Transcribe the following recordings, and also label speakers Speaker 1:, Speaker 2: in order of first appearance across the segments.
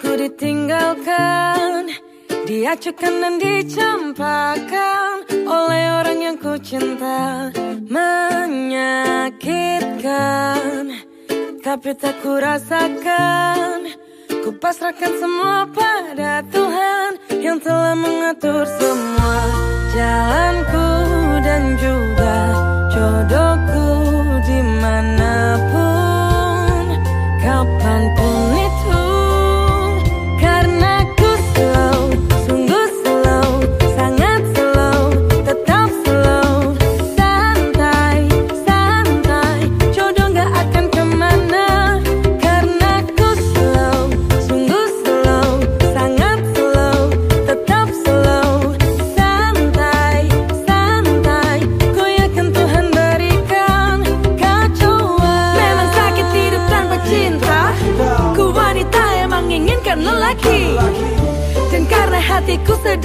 Speaker 1: Ku ditinggalkan. Diacukan dan dicampakkan Oleh orang yang ku cinta. Menyakitkan Tapi tak ku rasakan. Ku pasrahkan semua pada Tuhan Yang telah mengatur semua Jalanku dan juga jodohku Di mana pun, kapan pun.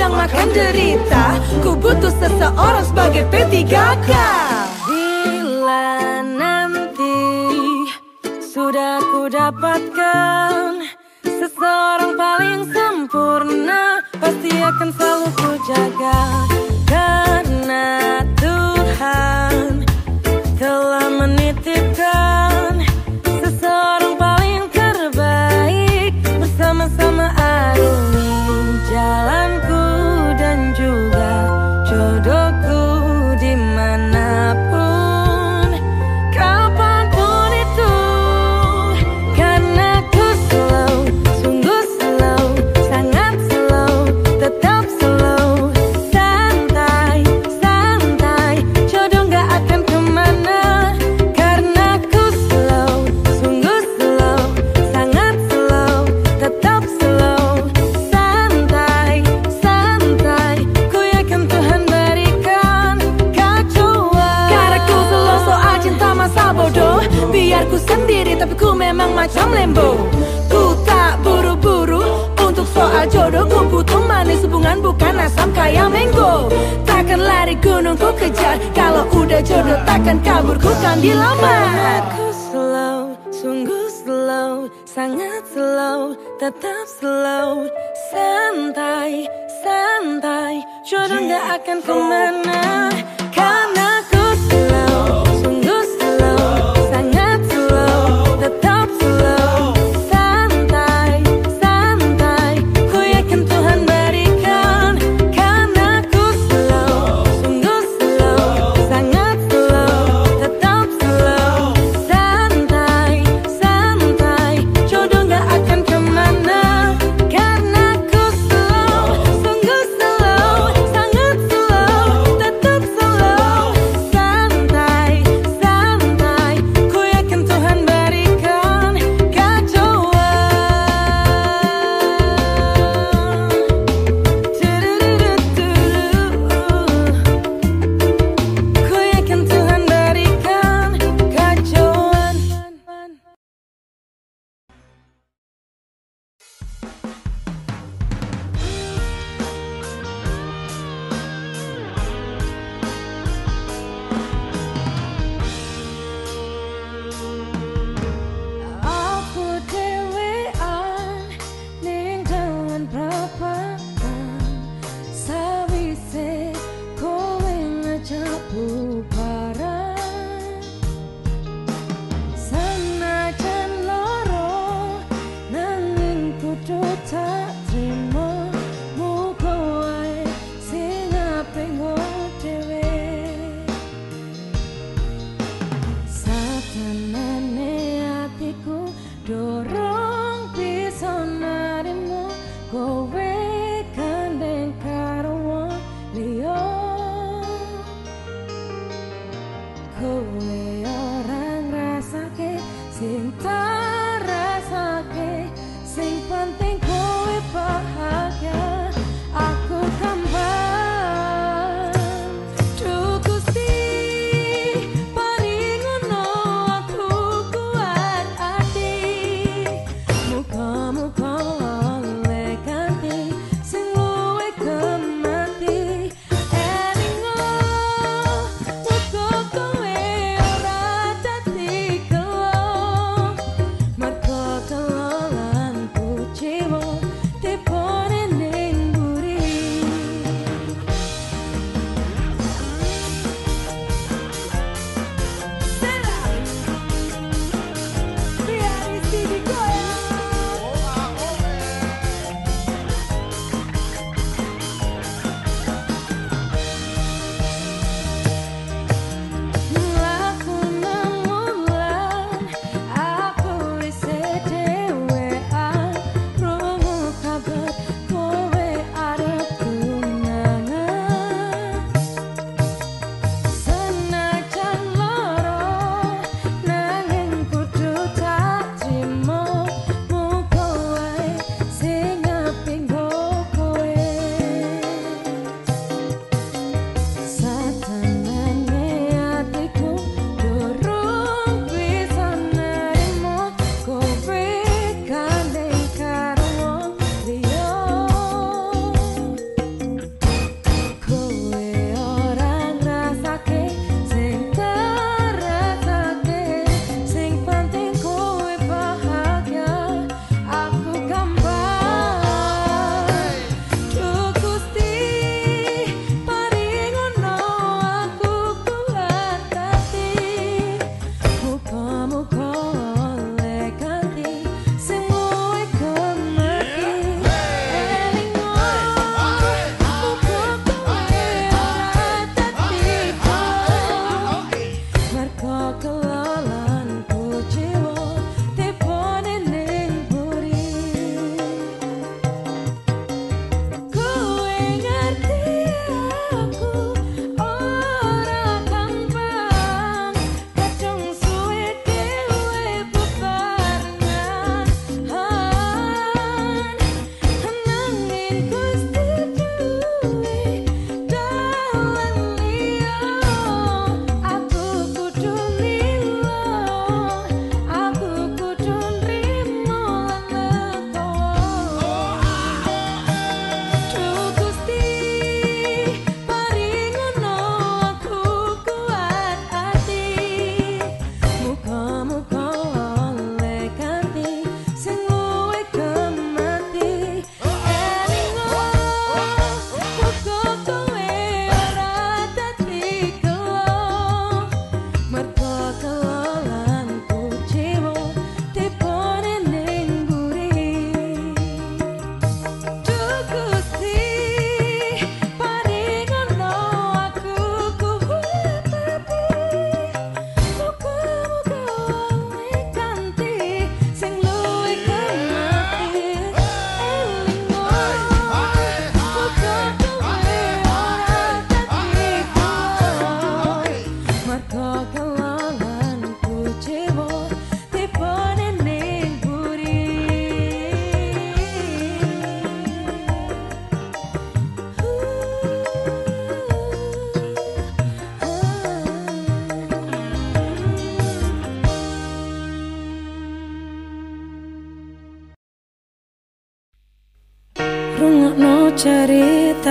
Speaker 1: yang makan derita Ku butuh seseorang sebagai P3K Bila nanti Sudah ku dapatkan Seseorang paling sempurna Pasti akan selalu ku jaga. asam kayak mango Takkan lari gunung ku kejar. Kalau udah jodoh takkan kabur. Ku kan dilamar. Aku slow, sungguh slow Sangat slow, tetap slow. Santai, santai. Jodoh gak akan ke mana.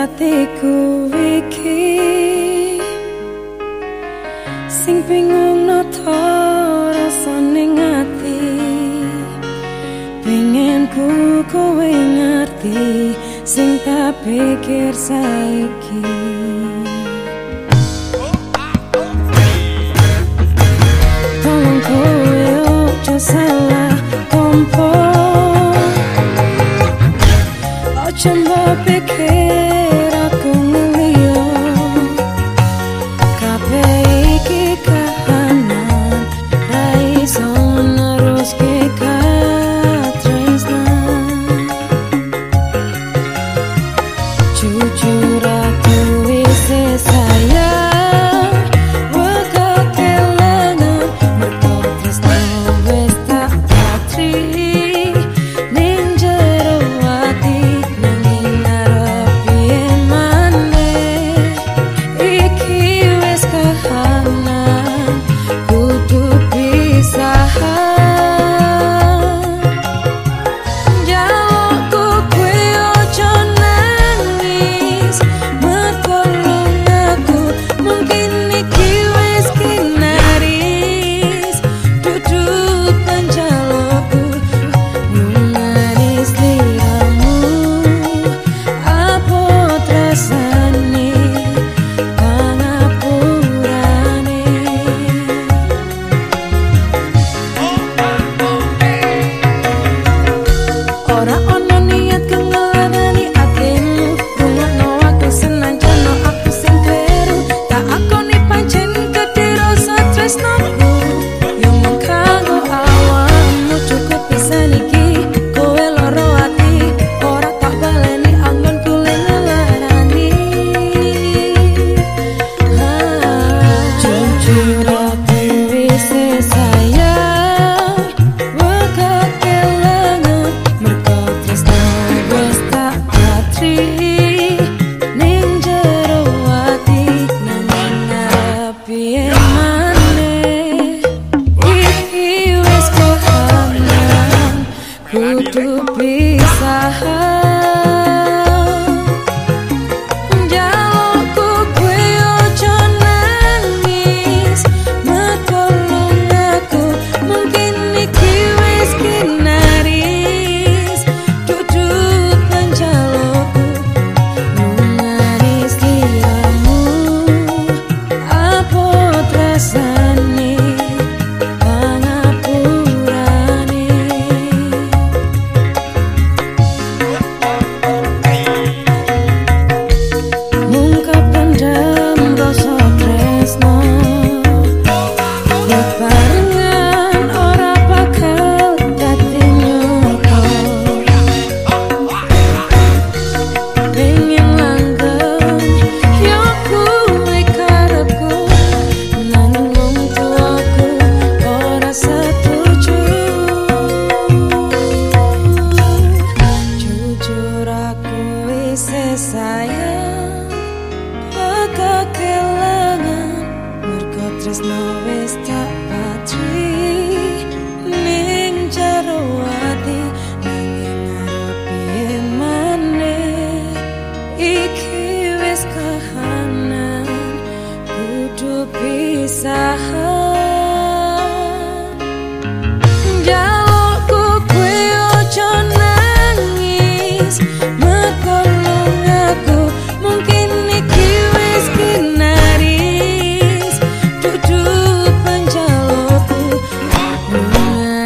Speaker 1: hatiku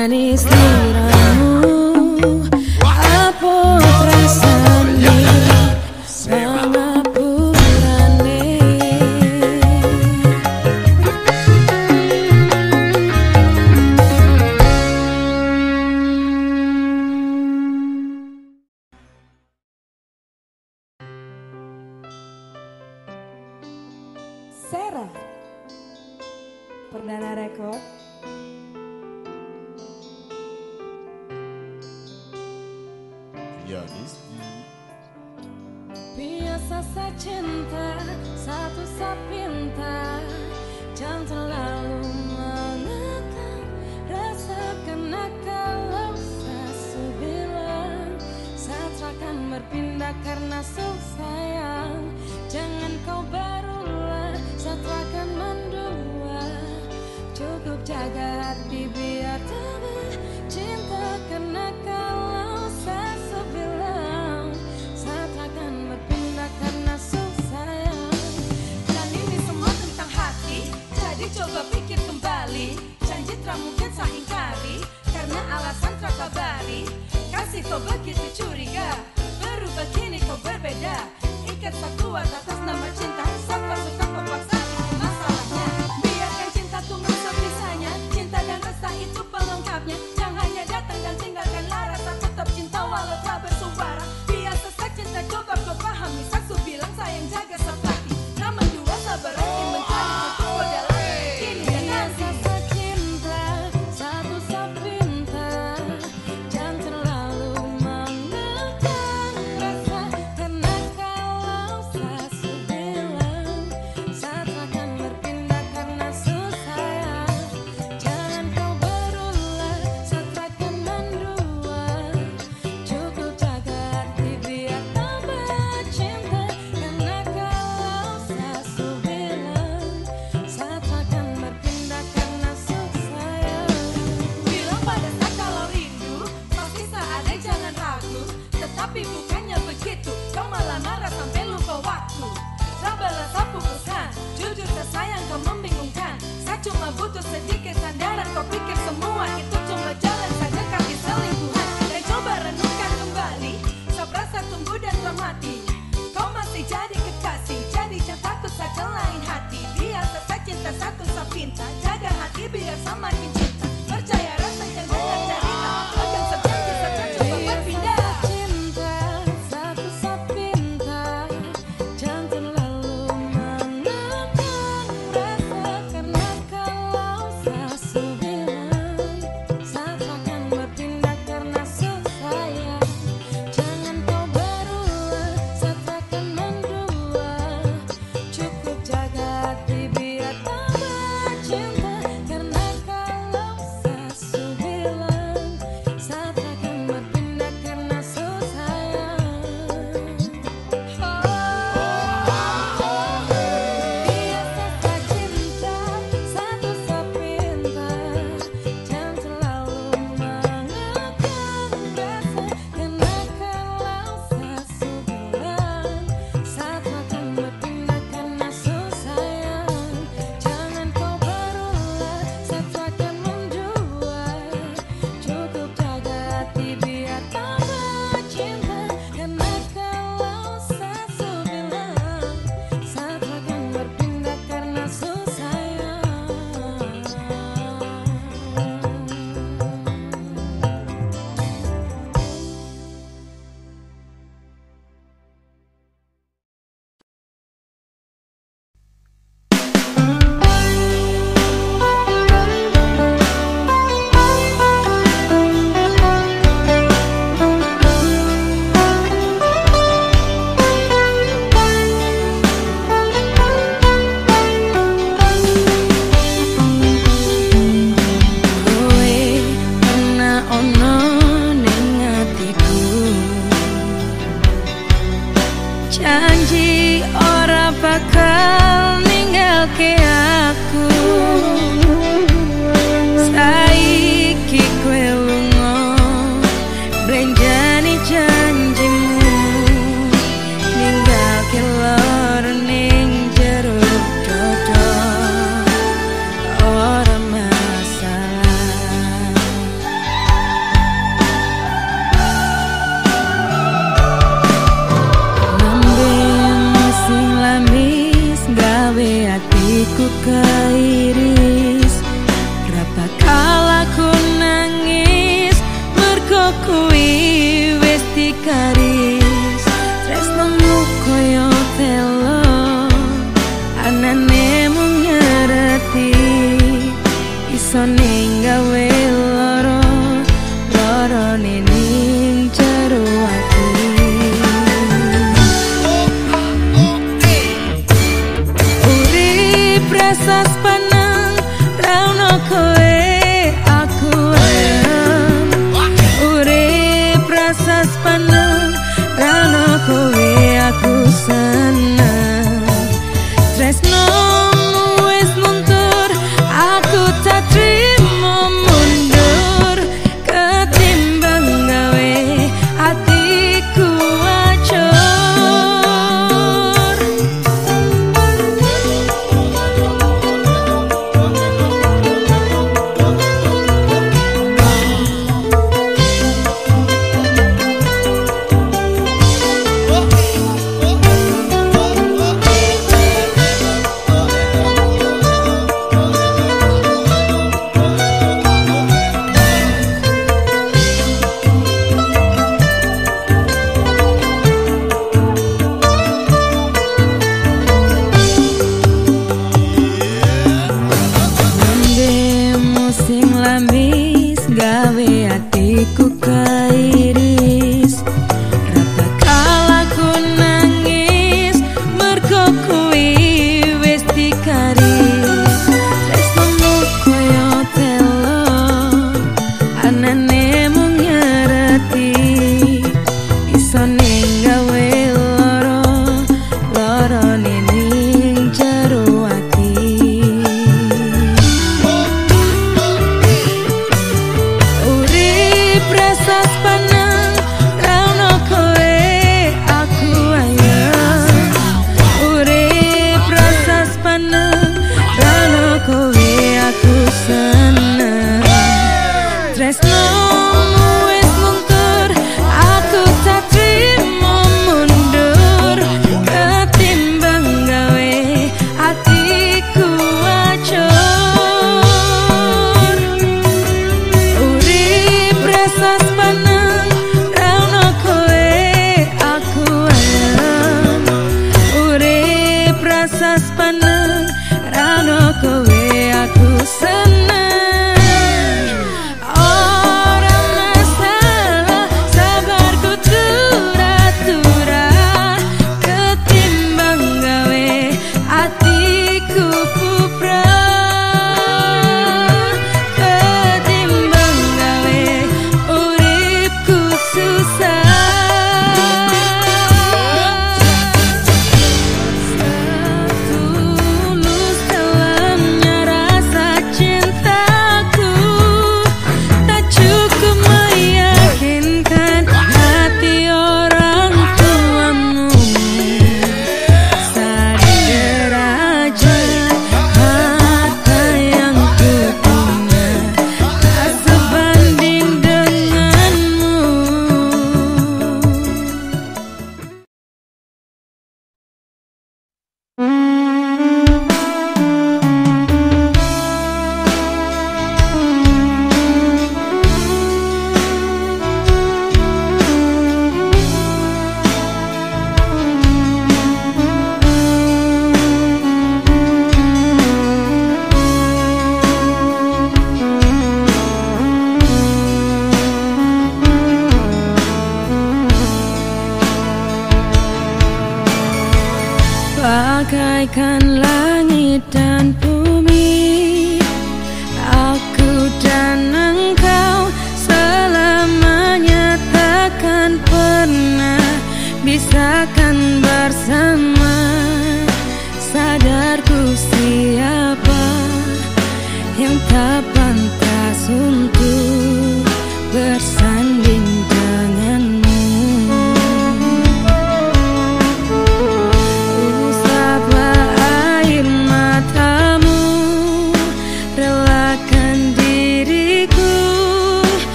Speaker 1: and he's later.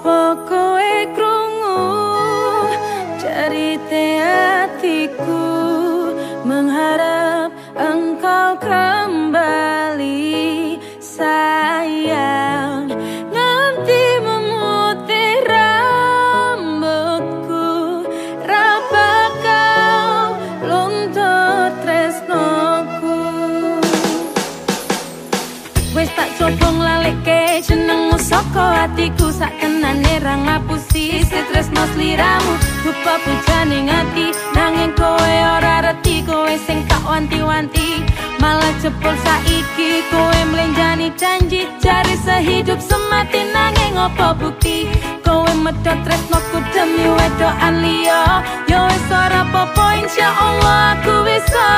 Speaker 1: Apa ngertos liramu Rupa pujani ngati. Nanging kowe ora reti Kowe sing tak wanti-wanti. Malah jebol saiki Kowe melenjani janji. Jari sehidup semati Nanging opo bukti? Kowe medot tresnoku Demi wedoan lio Yowes ora popo Insya Allah aku bisa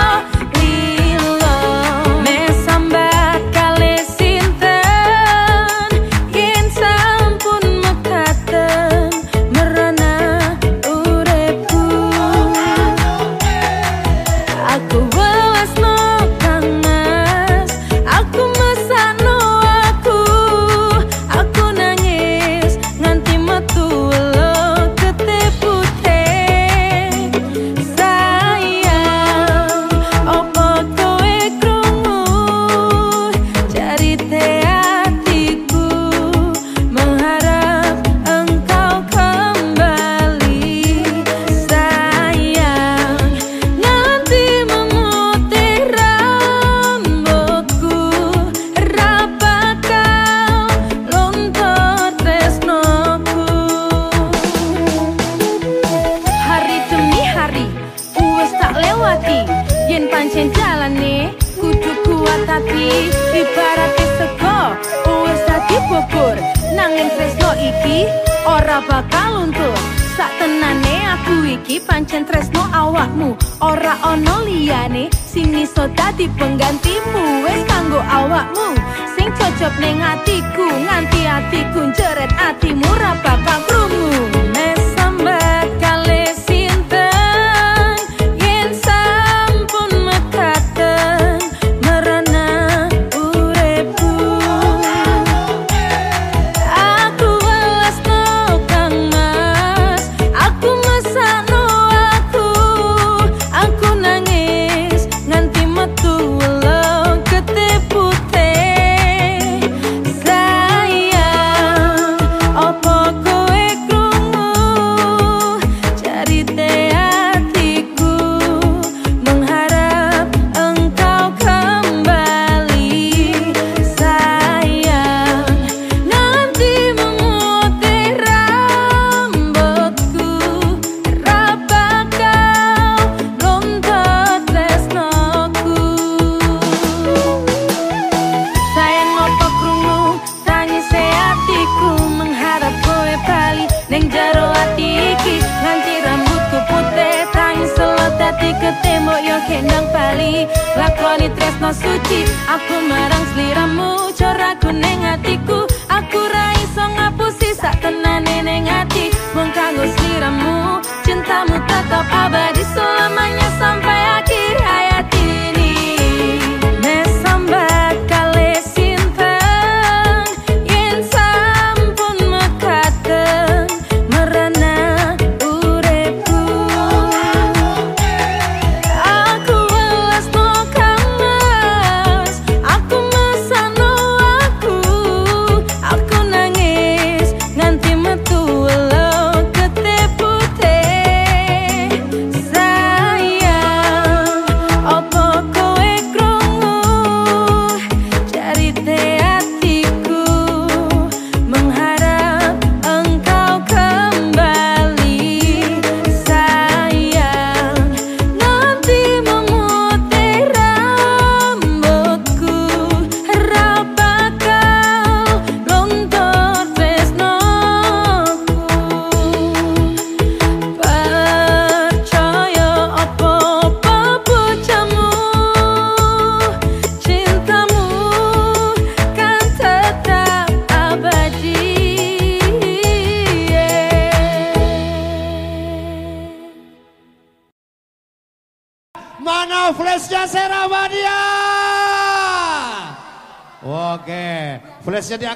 Speaker 2: Nobody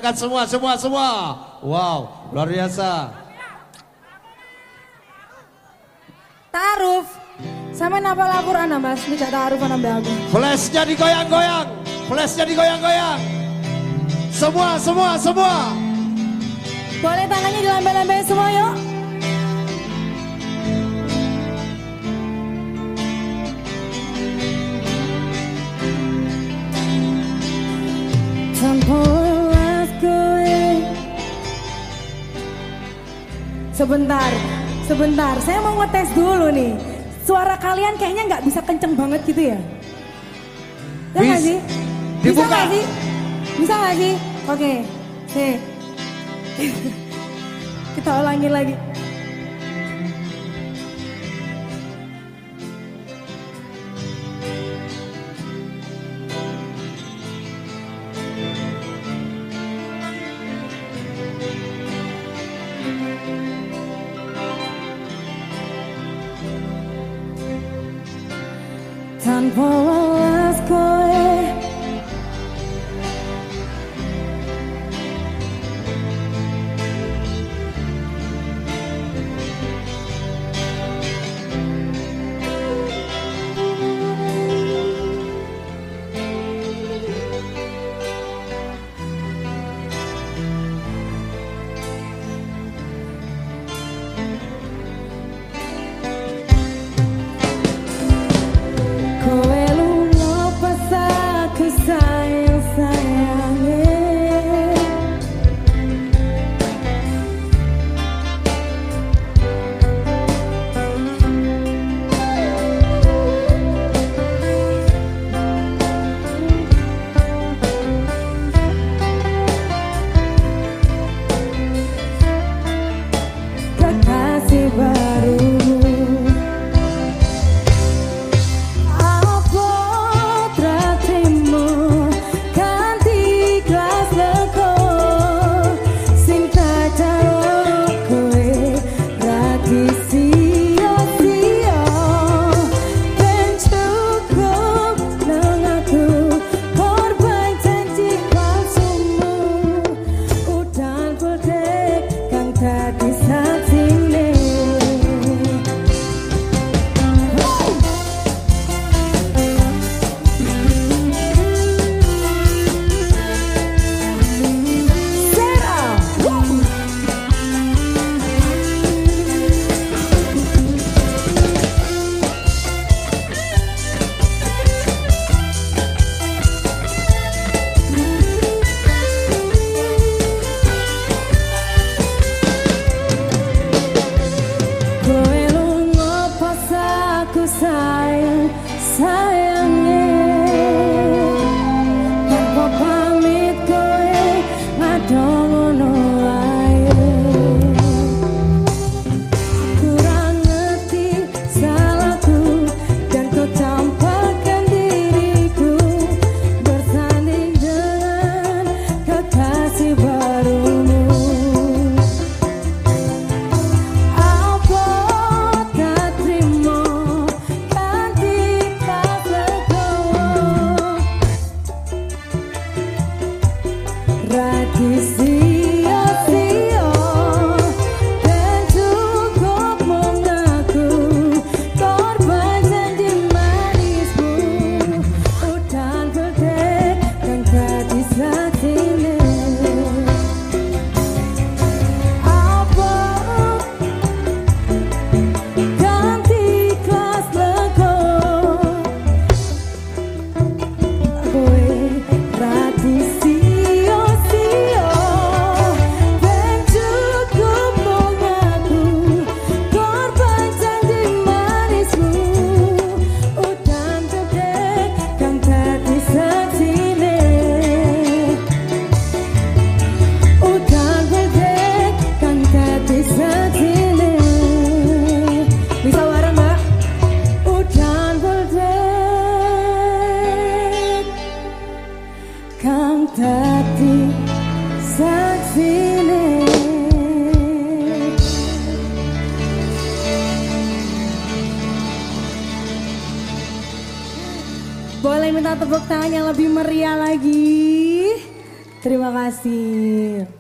Speaker 2: silakan semua, semua, semua. Wow, luar biasa.
Speaker 3: Taruf. Sama napa laporan Mas? Ini taruf nambah aku.
Speaker 2: Flash digoyang-goyang. goyang, flash jadi goyang goyang. Semua, semua, semua.
Speaker 3: Boleh tangannya dilambai-lambai semua yuk. Sebentar,
Speaker 1: sebentar. Saya mau ngetes dulu nih. Suara kalian kayaknya nggak bisa kenceng banget gitu ya? Bisa nggak sih? Bisa nggak sih? Bisa nggak sih? Oke, okay. Nih. kita ulangi lagi. tepuk tangan yang lebih meriah lagi. Terima kasih.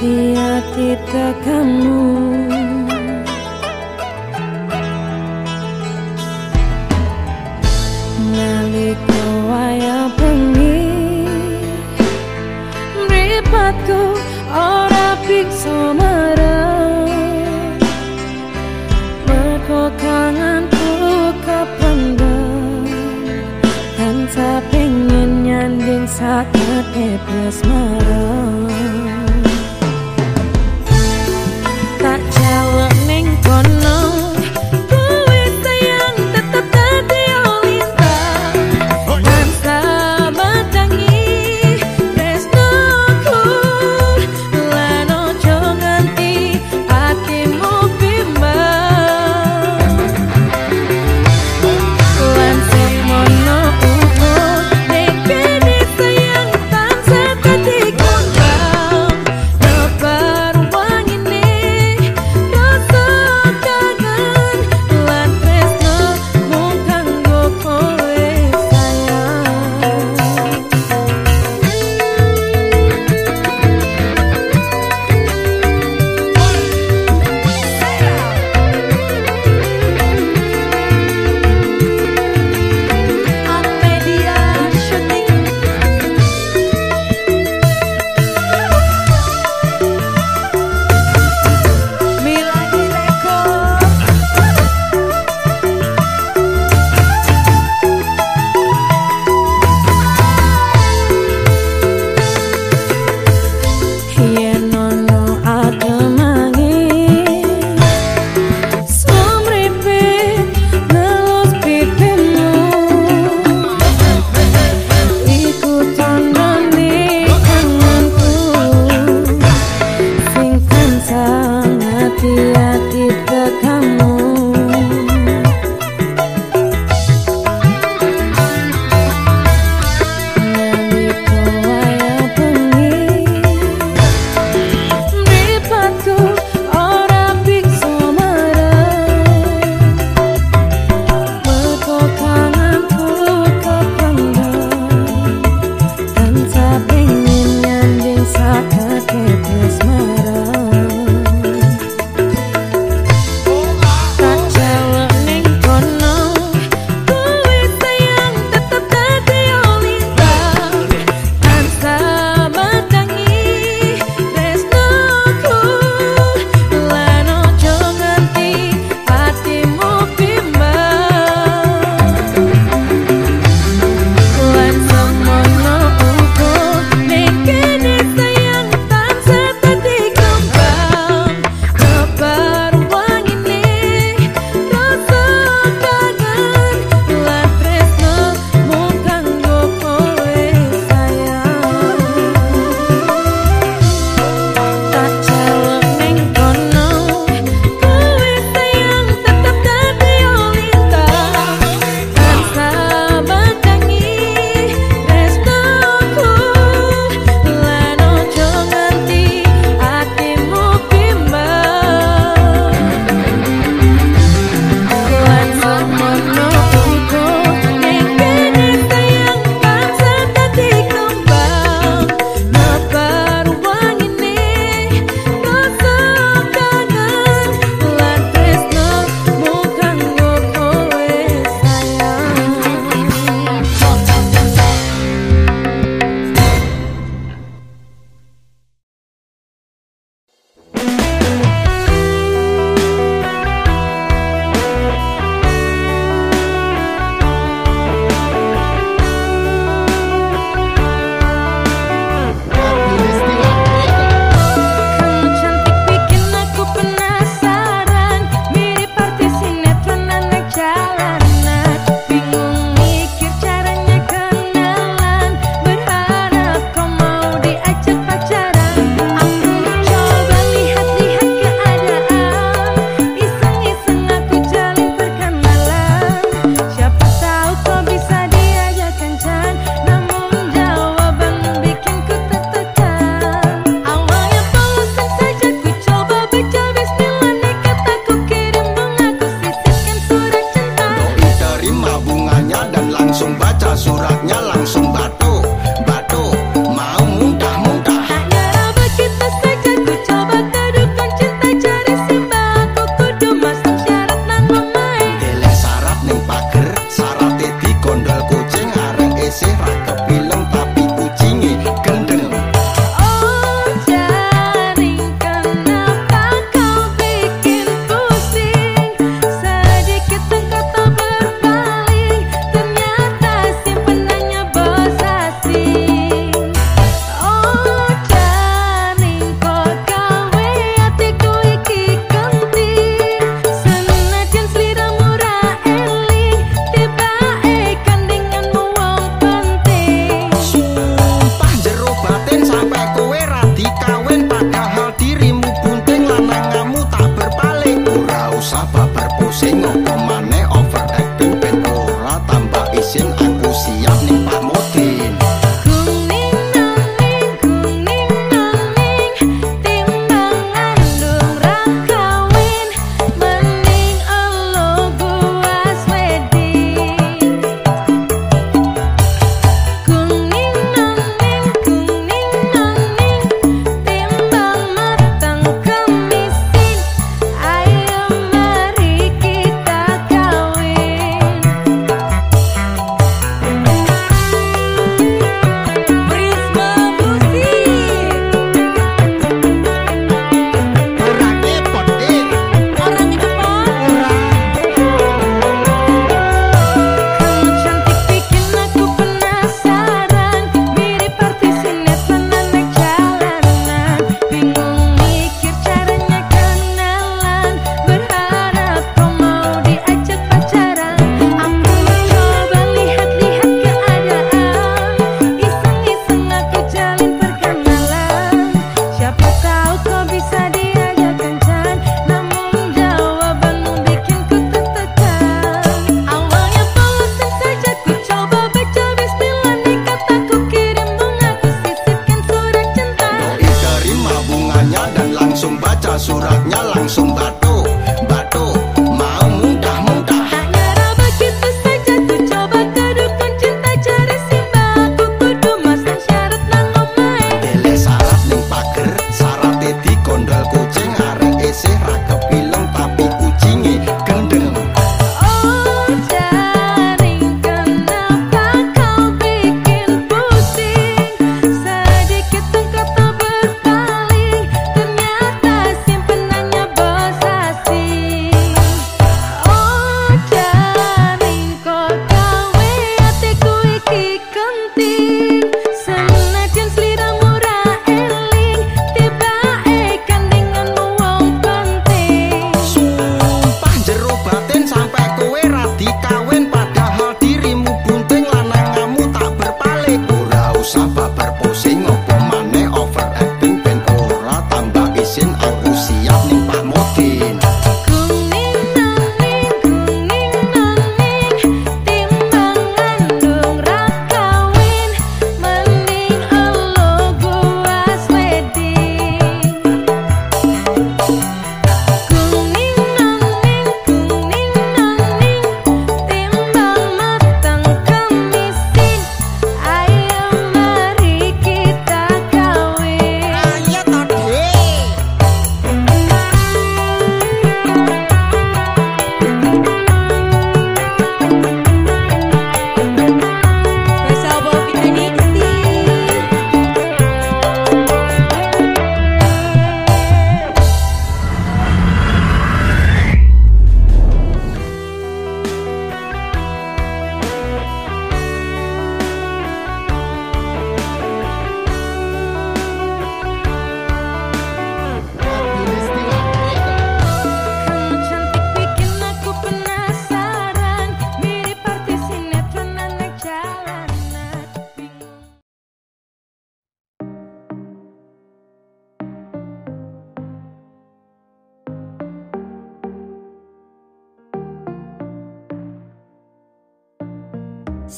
Speaker 1: be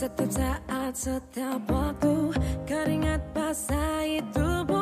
Speaker 1: Setiap saat, setiap waktu Keringat tubuh Ini